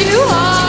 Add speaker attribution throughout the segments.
Speaker 1: you are.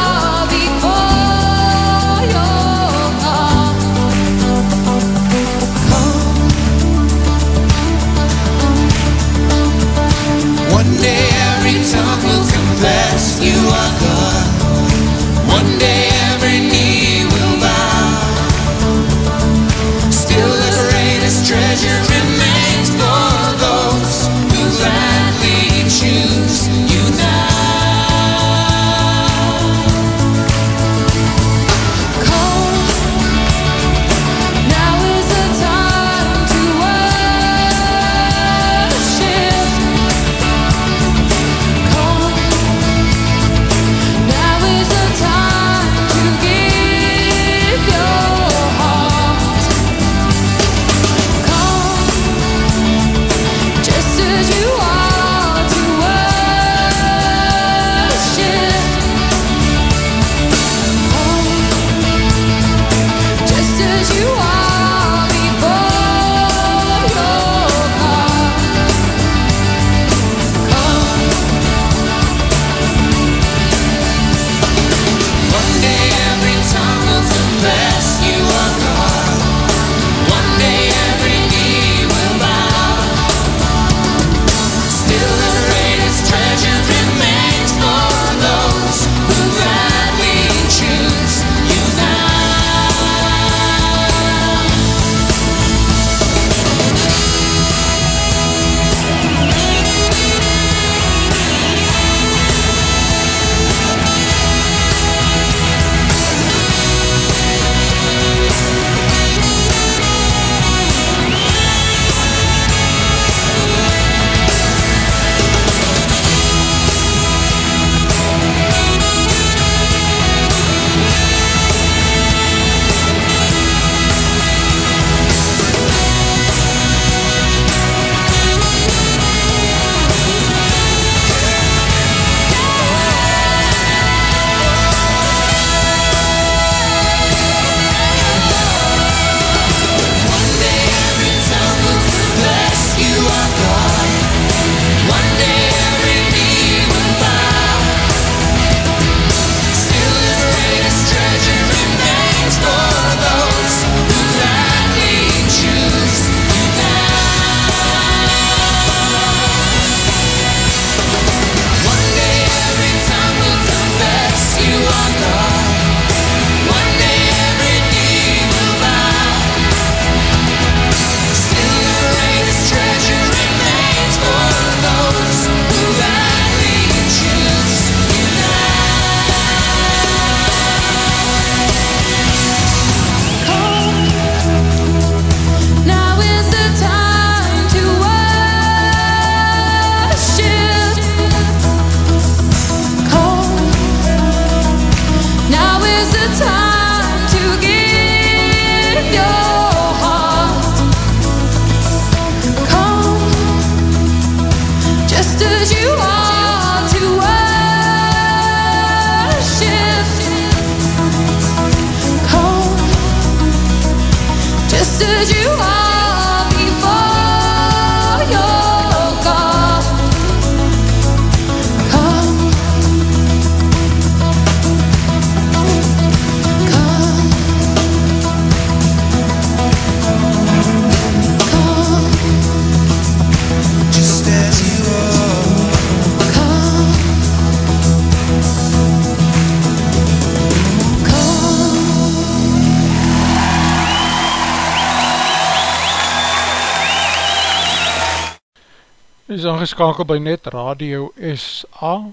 Speaker 1: Ingeskakel by Net Radio SA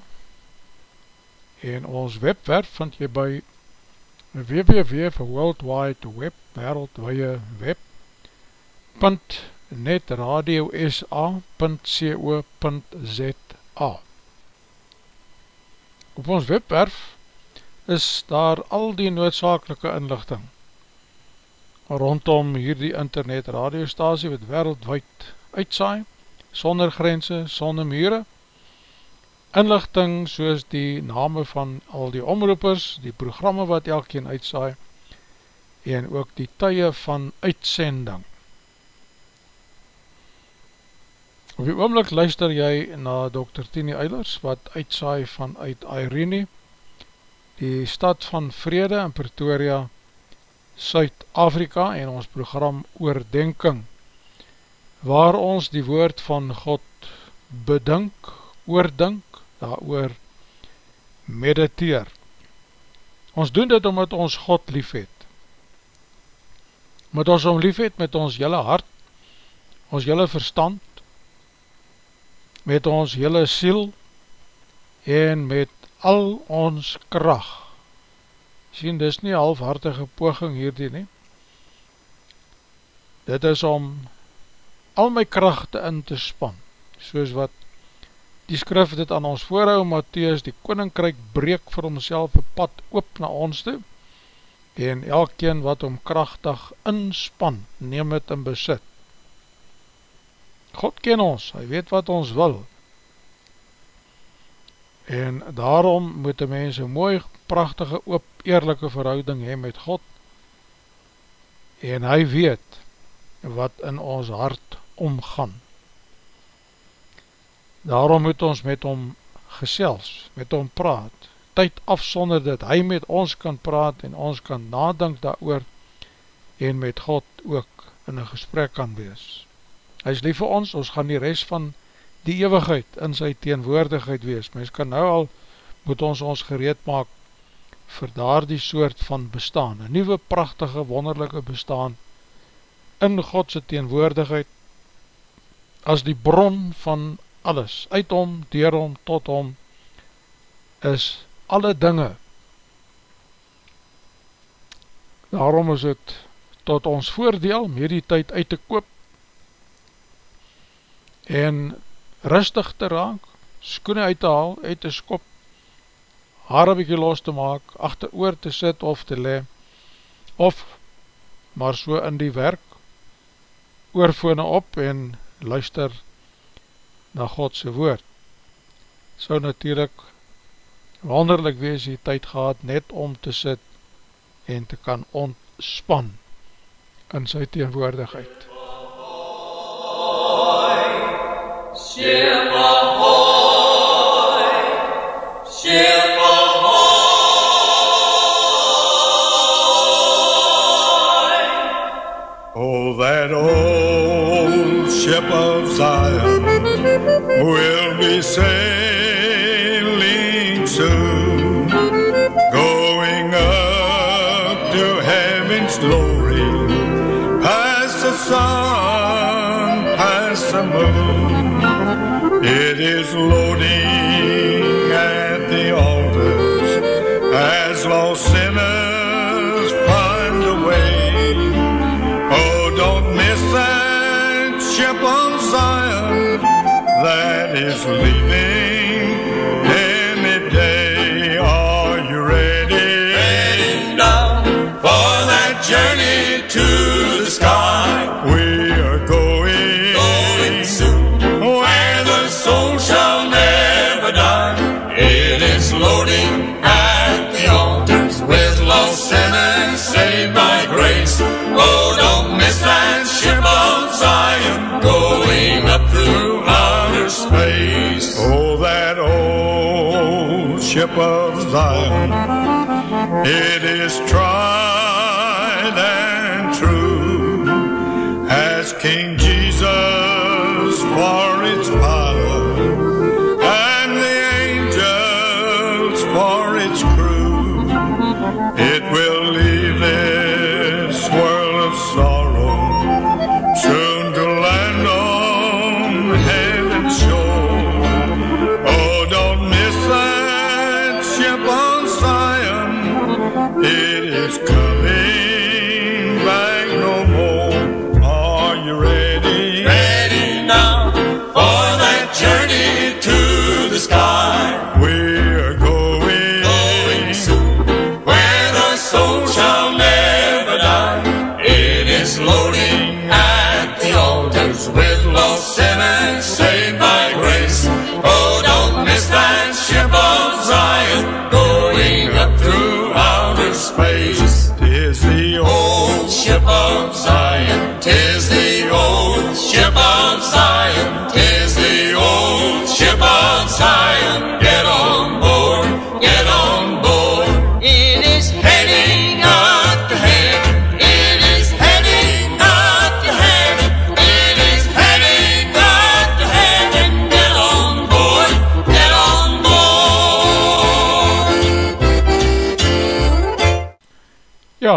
Speaker 1: en ons webwerf vind jy by www.worldwideweb wereldwee web.netradiosa.co.za Op ons webwerf is daar al die noodzakelike inlichting rondom hierdie internet radiostasie wat wereldwijd uitsaai
Speaker 2: sonder grense, sonder mure, inlichting soos die name van al die omroepers, die programme wat elkeen uitsaai, en ook die tye van uitsending. Op die oomlik luister jy na Dr. Tini Eilers wat uitsaai vanuit Irene, die stad van Vrede in Pretoria, Suid-Afrika en ons program Oordenking, waar ons die woord van God bedink, oordink, daar mediteer. Ons doen dit omdat ons God lief het. Met ons om lief het met ons jylle hart, ons jylle verstand, met ons hele siel en met al ons kracht. Sien, dit is nie halfhartige poging hierdie nie. Dit is om al my krachte in te span, soos wat die skrif dit aan ons voorhou, Matthäus, die koninkryk breek vir homself een pad oop na ons toe, en elkeen wat om krachtig inspan, neem het in besit. God ken ons, hy weet wat ons wil. En daarom moet die mens een mooi, prachtige, oop, eerlijke verhouding hee met God. En hy weet wat in ons hart omgaan. Daarom moet ons met hom gesels, met hom praat, tyd afsonder dat hy met ons kan praat en ons kan nadink daar en met God ook in een gesprek kan wees. Hy is lief vir ons, ons gaan die rest van die eeuwigheid in sy teenwoordigheid wees. Mens kan nou al, moet ons ons gereed maak vir daar die soort van bestaan, een nieuwe prachtige wonderlijke bestaan in Godse teenwoordigheid as die bron van alles, uit hom, dier hom, tot hom, is alle dinge. Daarom is het tot ons voordeel, meer die tyd uit te koop, en rustig te raak, skoene uit te haal, uit te skop, haar een bykie los te maak, achter oor te sit of te le, of maar so in die werk, oorvone op en luister na Godse woord. So natuurlijk wonderlik wees die tyd gehad net om te sit en te kan ontspan in sy teenwoordigheid.
Speaker 3: Oh, ship of Zion will be sailing soon, going up to heaven's glory, past the sun, past the moon. It is loading ship on Zion that is leaving
Speaker 4: ship of Zion,
Speaker 3: it is tried and true, as King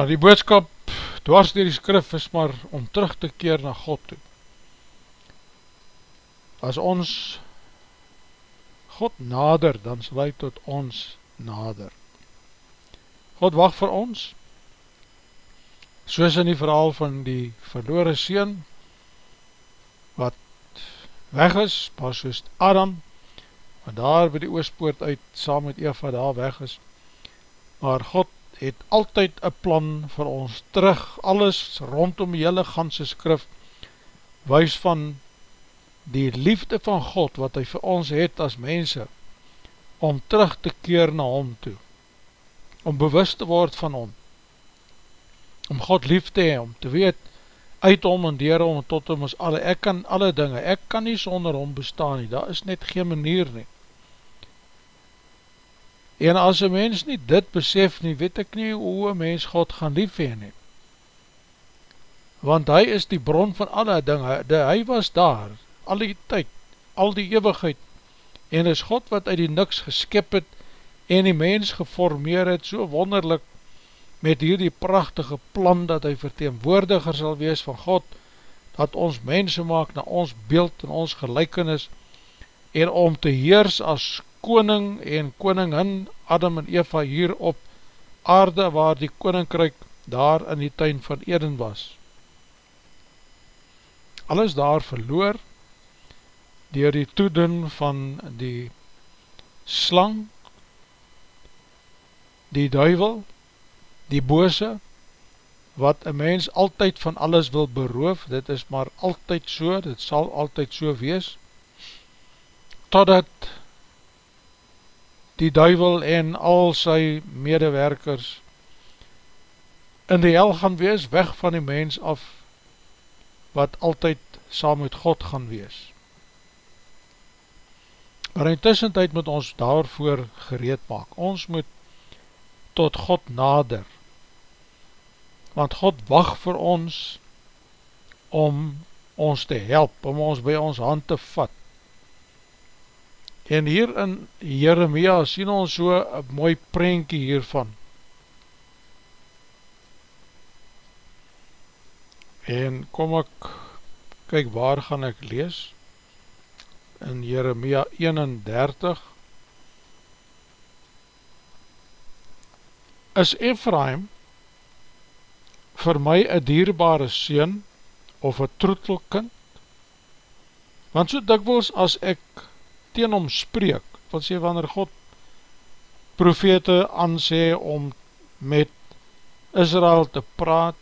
Speaker 2: Ja, die boodskap dwars dier die skrif is maar om terug te keer na God toe. As ons God nader, dan sal hy tot ons nader. God wacht vir ons, soos in die verhaal van die verloore sien, wat weg is, maar soos Adam, wat daar by die oospoort uit, saam met Eva daar weg is, maar God het altyd een plan vir ons terug, alles rondom die hele ganse skrif, wees van die liefde van God, wat hy vir ons het as mense, om terug te keer na hom toe, om bewust te word van hom, om God lief te hee, om te weet, uit hom en dier hom, tot hom is alle, ek kan alle dinge, ek kan nie sonder hom bestaan nie, daar is net geen manier nie, En as een mens nie dit besef nie, weet ek nie hoe een mens God gaan lief heen nie. Want hy is die bron van alle dinge, de, hy was daar, al die tyd, al die eeuwigheid, en is God wat uit die niks geskip het, en die mens geformeer het, so wonderlik, met hierdie prachtige plan, dat hy verteenwoordiger sal wees van God, dat ons mense maak na ons beeld en ons gelijkenis, en om te heers as koning en koningin Adam en Eva hier op aarde waar die koninkryk daar in die tuin van Eden was. Alles daar verloor dier die toedoen van die slang, die duivel, die bose, wat een mens altyd van alles wil beroof, dit is maar altyd so, dit sal altyd so wees, totdat die duivel en al sy medewerkers in die hel gaan wees, weg van die mens af, wat altyd saam met God gaan wees. Maar in tussentijd moet ons daarvoor gereed maak. Ons moet tot God nader, want God wacht vir ons om ons te help, om ons by ons hand te vat, En hier in Jeremia sien ons so een mooi prentje hiervan. En kom ek, kyk waar gaan ek lees? In Jeremia 31 Is Ephraim vir my een dierbare sien of een troetelkind? Want so dikwels as ek teen hom spreek, wat sê wanneer God profete ansê om met Israel te praat,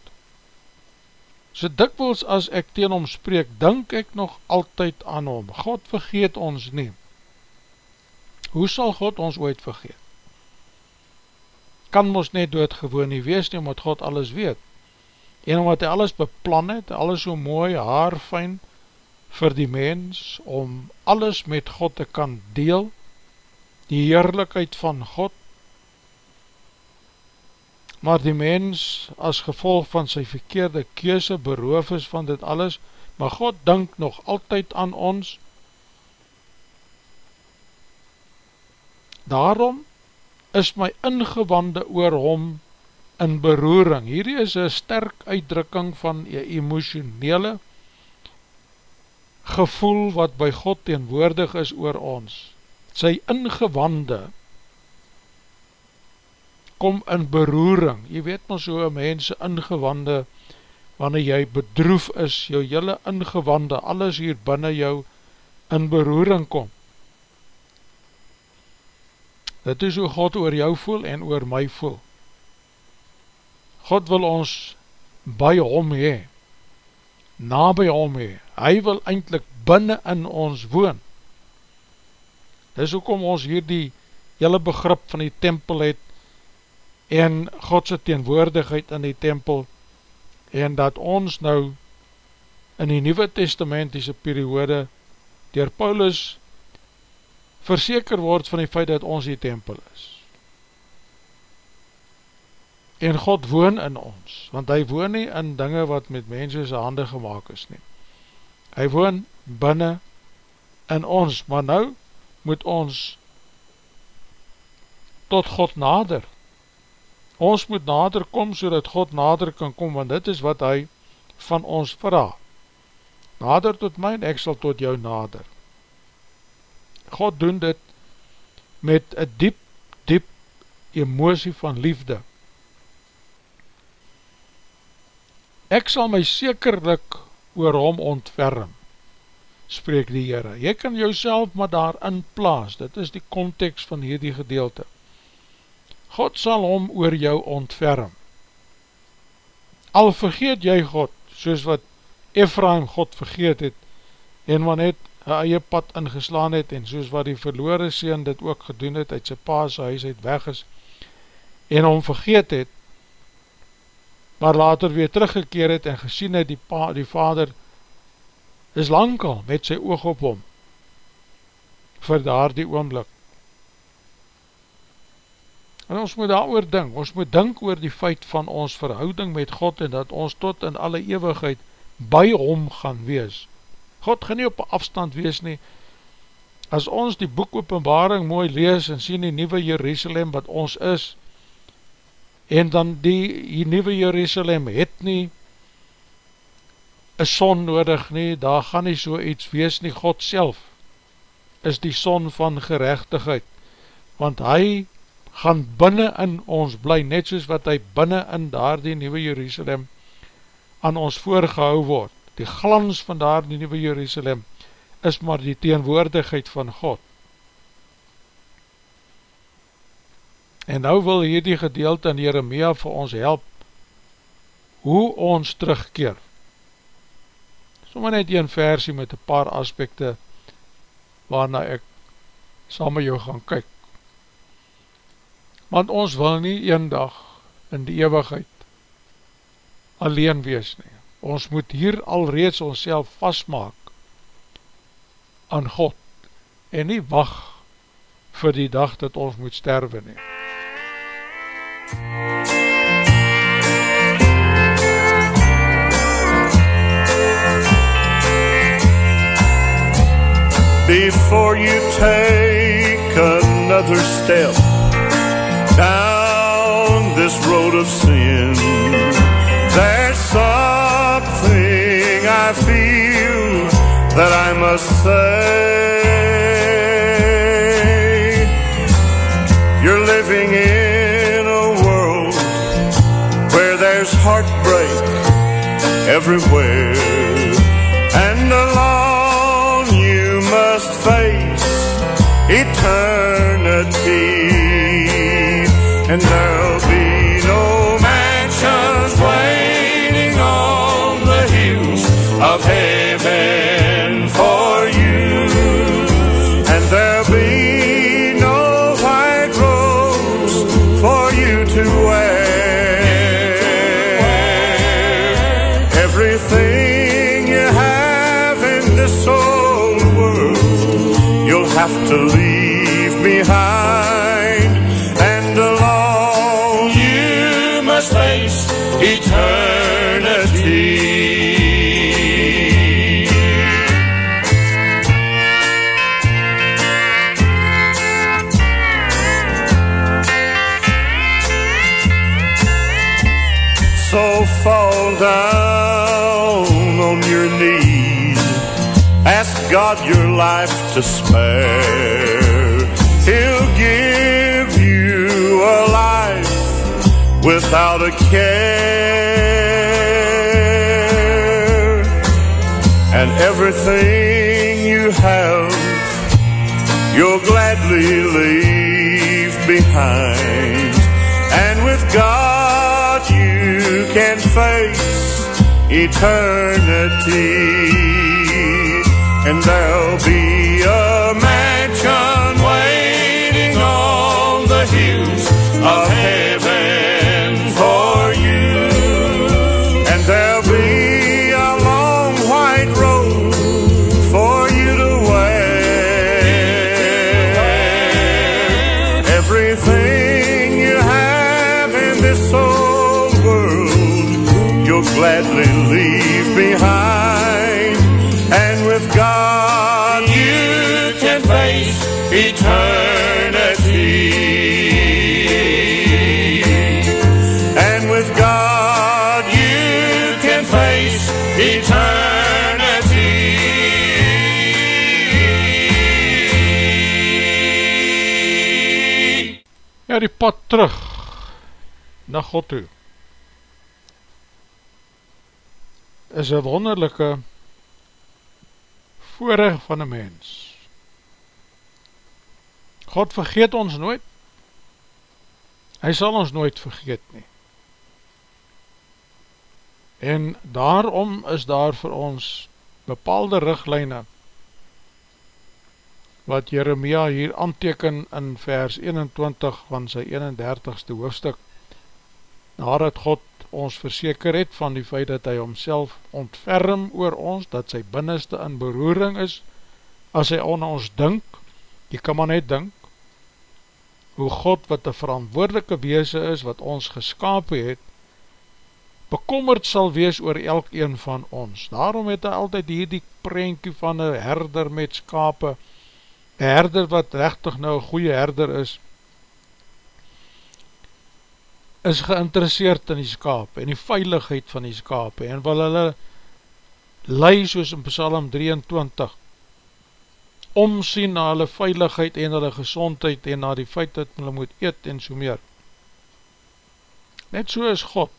Speaker 2: so dikwels as ek teen hom spreek, dink ek nog altyd aan hom, God vergeet ons nie, hoe sal God ons ooit vergeet? Kan ons net doodgewoon nie wees nie, omdat God alles weet, en omdat hy alles beplan het, alles so mooi, haar fijn, vir die mens om alles met God te kan deel, die heerlijkheid van God, maar die mens as gevolg van sy verkeerde keuse beroof is van dit alles, maar God denk nog altyd aan ons, daarom is my ingewande oor hom in beroering, hierdie is een sterk uitdrukking van die emotionele gevoel wat by God teenwoordig is oor ons, sy ingewande, kom in beroering, jy weet maar so mense ingewande, wanneer jy bedroef is, jou jylle ingewande, alles hier binnen jou in beroering kom. Dit is hoe God oor jou voel en oor my voel. God wil ons by hom hee, na by hom hee, hy wil eindelijk binnen in ons woon. Dis hoekom ons hier die hele begrip van die tempel het en Godse teenwoordigheid in die tempel en dat ons nou in die Nieuwe Testamentiese periode dier Paulus verseker word van die feit dat ons die tempel is. En God woon in ons, want hy woon nie in dinge wat met mense sy hande gemaakt is nie hy woon binnen in ons, maar nou moet ons tot God nader, Ons moet nader kom so dat God nader kan kom, want dit is wat hy van ons vraag. Nader tot my en ek sal tot jou nader. God doen dit met een diep, diep emosie van liefde. Ek sal my sekerlik oor hom ontferm, spreek die Heere. Jy kan jouself maar daarin plaas, dit is die context van hierdie gedeelte. God sal hom oor jou ontferm. Al vergeet jy God, soos wat Ephraim God vergeet het, en wat net een eie pad ingeslaan het, en soos wat die verloore sien dit ook gedoen het, uit sy paas huis uit weg is, en hom vergeet het, maar later weer teruggekeer het, en gesien het die, pa, die vader, is lang al met sy oog op hom, vir daar die oomblik. En ons moet daar oor dink, ons moet dink oor die feit van ons verhouding met God, en dat ons tot in alle eeuwigheid by hom gaan wees. God gaan nie op afstand wees nie. As ons die boek openbaring mooi lees en sien die nieuwe Jerusalem wat ons is, en dan die, die nieuwe Jerusalem het nie een son nodig nie, daar gaan nie so iets wees nie, God self is die son van gerechtigheid, want hy gaan binnen in ons bly, net soos wat hy binnen in daar die nieuwe Jerusalem aan ons voorgehou word. Die glans van daar die nieuwe Jerusalem is maar die teenwoordigheid van God. En nou wil hierdie gedeelte in Jeremia vir ons help hoe ons terugkeer. Sommige net een versie met een paar aspekte waarna ek saam met jou gaan kyk. Want ons wil nie een dag in die eeuwigheid alleen wees nie. Ons moet hier alreeds ons self vastmaak aan God en nie wacht vir die dag dat ons moet sterwe nie.
Speaker 5: Before you take another step down this road of sin, there's something I feel that I must say. Everywhere, and alone you must face eternity, and there'll life to spare. He'll give you a life without a care, and everything you have, you'll gladly leave behind. And with God you can face eternity. There'll be a
Speaker 2: maar die pad terug na God toe is een wonderlijke voorig van een mens. God vergeet ons nooit, hy sal ons nooit vergeet nie. En daarom is daar vir ons bepaalde richtlijne wat Jeremia hier anteken in vers 21 van sy 31ste hoofdstuk nadat God ons verseker het van die feit dat hy homself ontferm oor ons, dat sy binneste in beroering is, as hy aan ons dink, jy kan maar net dink, hoe God wat die verantwoordelike weese is, wat ons geskapen het, bekommerd sal wees oor elk een van ons. Daarom het hy altyd hier die prentje van een herder met skape, een herder wat rechtig nou een goeie herder is, is geïnteresseerd in die skape en die veiligheid van die skape en wil hulle lei soos in Psalm 23 omsien na hulle veiligheid en hulle gezondheid en na die feit dat hulle moet eet en so meer. Net so is God,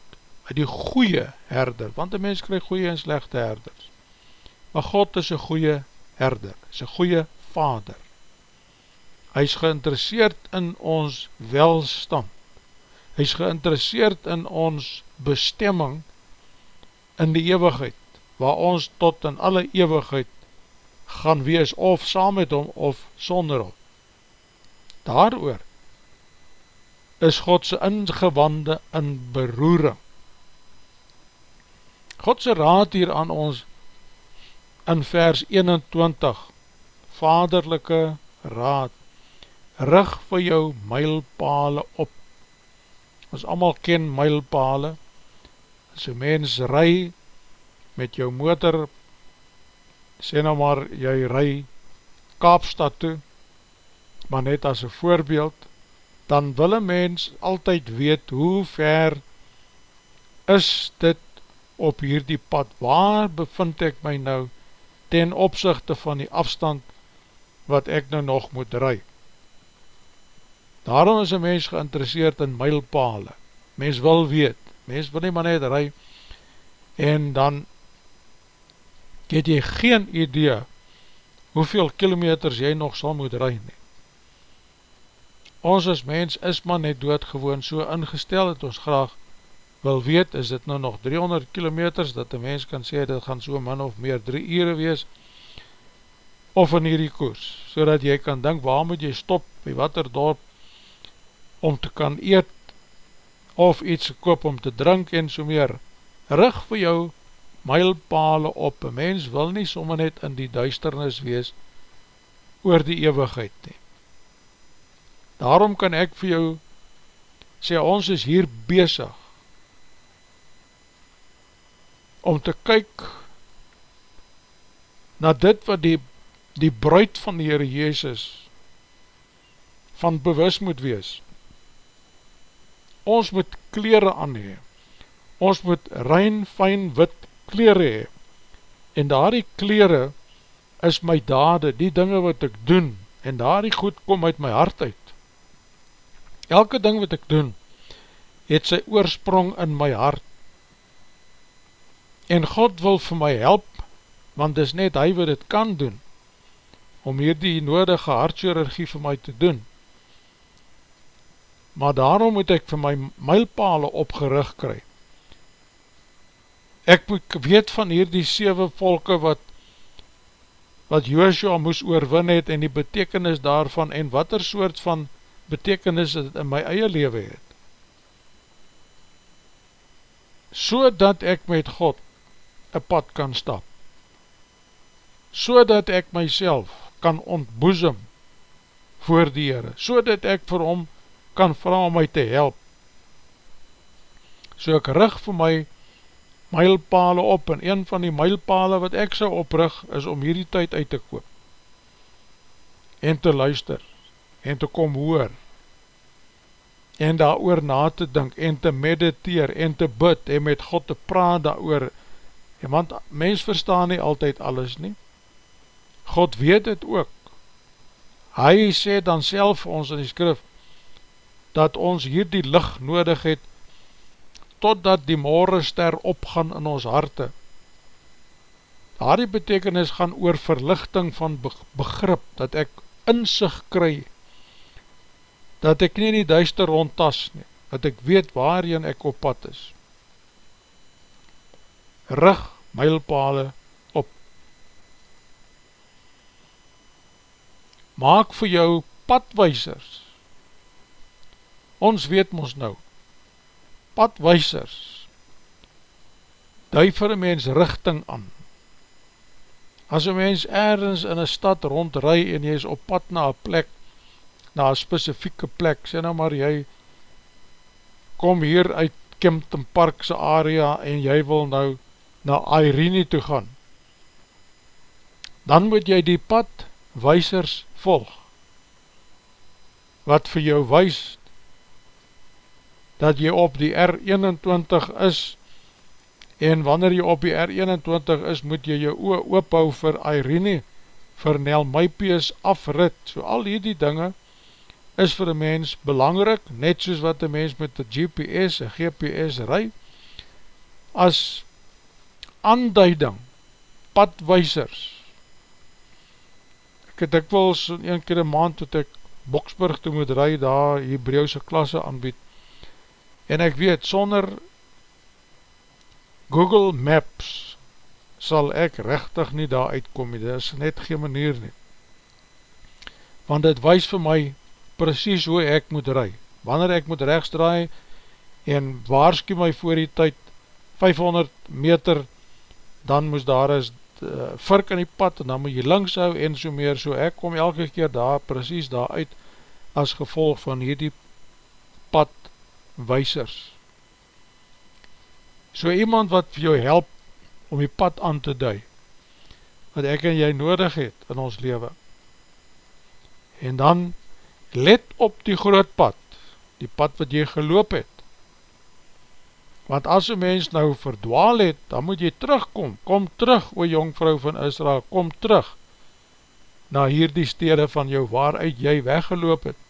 Speaker 2: die goeie herder, want die mens krijg goeie en slechte herders. Maar God is een goeie herder, is een goeie vader. Hy is geïnteresseerd in ons welstand hy is geïnteresseerd in ons bestemming in die eeuwigheid, waar ons tot in alle eeuwigheid gaan wees, of saam met hom, of sonder hom. Daar is Godse ingewande in beroering. Godse raad hier aan ons in vers 21, vaderlijke raad, rig vir jou mylpale op. Ons allemaal ken mylpale, as een mens ry met jou motor, sê nou maar, jy ry Kaapstad toe, maar net as een voorbeeld, dan wil een mens altyd weet hoe ver is dit op hierdie pad, waar bevind ek my nou ten opzichte van die afstand wat ek nou nog moet ry. Daarom is een mens geïnteresseerd in mylpale. Mens wil weet, mens wil nie maar net ry, en dan het jy geen idee hoeveel kilometers jy nog sal moet ry nie. Ons as mens is maar net doodgewoon so ingestel dat ons graag wil weet, is dit nou nog 300 kilometers, dat die mens kan sê, dit gaan so min of meer 3 ure wees, of in hierdie koers, so dat jy kan denk, waar moet jy stop, by wat er dorp, om te kan eet of iets koop om te drink en so meer. Rig vir jou mylpale op, een mens wil nie sommer net in die duisternis wees oor die eeuwigheid nie. Daarom kan ek vir jou sê, ons is hier bezig om te kyk na dit wat die, die bruid van die Heere Jezus van bewus moet wees ons moet kleren aan hee, ons moet rein, fijn, wit kleren hee, en daar die kleren is my dade, die dinge wat ek doen, en daar die goed kom uit my hart uit. Elke ding wat ek doen, het sy oorsprong in my hart, en God wil vir my help, want dis net hy wat het kan doen, om hier die nodige hartchirurgie vir my te doen, maar daarom moet ek vir my mylpale opgerig kry. Ek weet van hier die 7 volke wat wat Joshua moes oorwin het en die betekenis daarvan en wat er soort van betekenis het in my eie leven het. So dat ek met God een pad kan stap. So dat ek myself kan ontboezem voor die Heere. So dat ek vir hom kan vraag om my te help. So ek rig vir my mylpale op en een van die mylpale wat ek sal oprig is om hierdie tyd uit te koop. En te luister en te kom hoor en daar oor na te dink en te mediteer en te bid en met God te praat daar oor ja, want mens verstaan nie altyd alles nie. God weet het ook. Hy sê dan self ons in die skrif dat ons hier die licht nodig het, totdat die morgenster opgaan in ons harte. Daar die betekenis gaan oor verlichting van begrip, dat ek inzicht kry, dat ek nie die duister rondtas nie, dat ek weet waarin ek op pad is. Rig mylpale op. Maak vir jou padwijsers. Ons weet ons nou, padwijsers, duif vir een mens richting aan. As een mens ergens in een stad rondrui en jy is op pad na een plek, na een specifieke plek, sê nou maar jy kom hier uit Kempton Parkse area en jy wil nou na Irene toe gaan, dan moet jy die padwijsers volg, wat vir jou wees, dat jy op die R21 is, en wanneer jy op die R21 is, moet jy jou oor oophou vir Irene, vir Nel Maipees afrit, so al hierdie dinge, is vir een mens belangrik, net soos wat een mens met die GPS, een GPS ry, as aanduiding, padwijsers. Ek het ek wel een keer een maand, tot ek Boksburg toe moet ry, daar Hebreeuwse klasse aanbied, en ek weet, sonder Google Maps sal ek rechtig nie daar uitkom, dit is net geen manier nie, want dit wees vir my precies hoe ek moet ry, wanneer ek moet rechts draai, en waarskie my voor die tyd 500 meter, dan moes daar is uh, virk in die pad, en dan moet jy links hou, en so meer, so ek kom elke keer daar, precies daar uit, as gevolg van hierdie pad wysers. So iemand wat jou help om die pad aan te dui, wat ek en jy nodig het in ons leven. En dan let op die groot pad, die pad wat jy geloop het. Want as een mens nou verdwaal het, dan moet jy terugkom, kom terug, o jongvrou van Israel, kom terug na hierdie stede van jou waaruit jy weggeloop het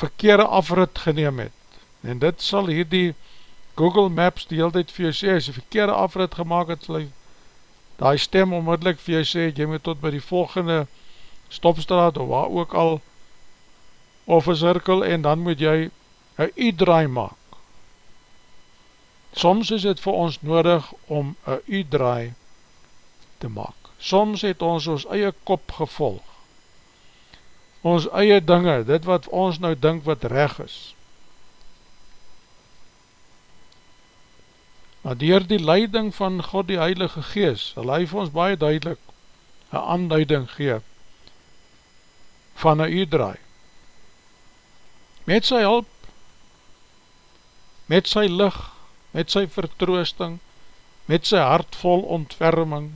Speaker 2: verkeerde afrit geneem het. En dit sal hier die Google Maps die hele tijd vir jou sê, as jy verkeerde afrit gemaakt het, sal die stem onmiddellik vir jou sê, jy moet tot by die volgende stopstraat, of waar ook al, of een cirkel, en dan moet jy een u-draai maak. Soms is het vir ons nodig om een u-draai te maak. Soms het ons ons eie kop gevolg ons eie dinge, dit wat ons nou dink wat reg is. Maar dier die leiding van God die Heilige Gees, sal hy vir ons baie duidelik een aanduiding gee van een u-draai. Met sy hulp, met sy licht, met sy vertroosting, met sy hartvol ontferming,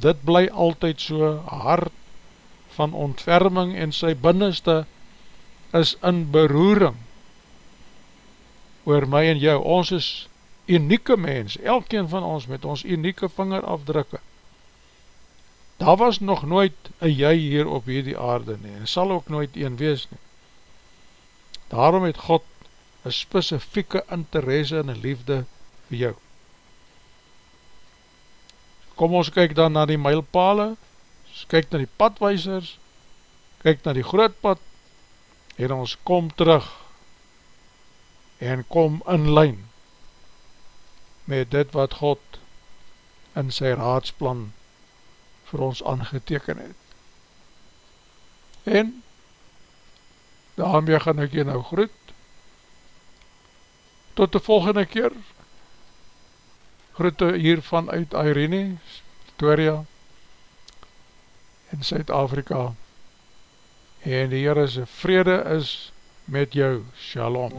Speaker 2: dit bly altyd so hart van ontferming en sy binneste is in beroering oor my en jou. Ons is unieke mens, elkeen van ons met ons unieke vingerafdrukke. Daar was nog nooit een jy hier op hierdie aarde nie, en sal ook nooit een wees nie. Daarom het God een specifieke interesse en liefde vir jou. Kom ons kyk dan na die mylpale, kyk na die padwijsers, kyk na die groot pad, en ons kom terug, en kom in lijn, met dit wat God in sy raadsplan vir ons aangeteken het. En, daarmee gaan ek jy nou groet, tot die volgende keer, groete hiervan uit Irene, Victoria, in Suid-Afrika. En die Heere vrede is met jou, Shalom.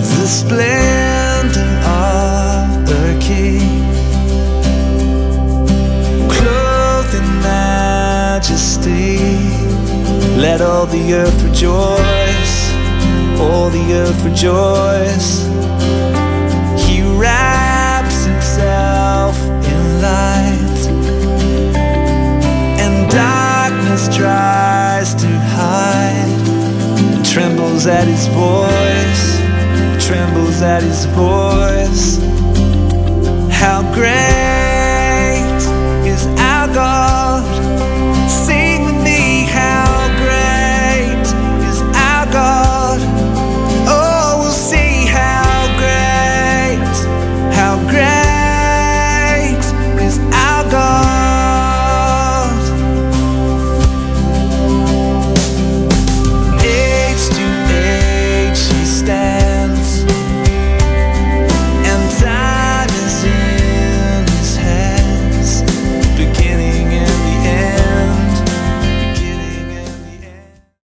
Speaker 2: The splendor of the King Clothed in majesty. Let all the earth rejoice all the earth rejoice. He
Speaker 6: wraps himself in light, and darkness tries to hide, trembles at his voice, trembles at his voice. How great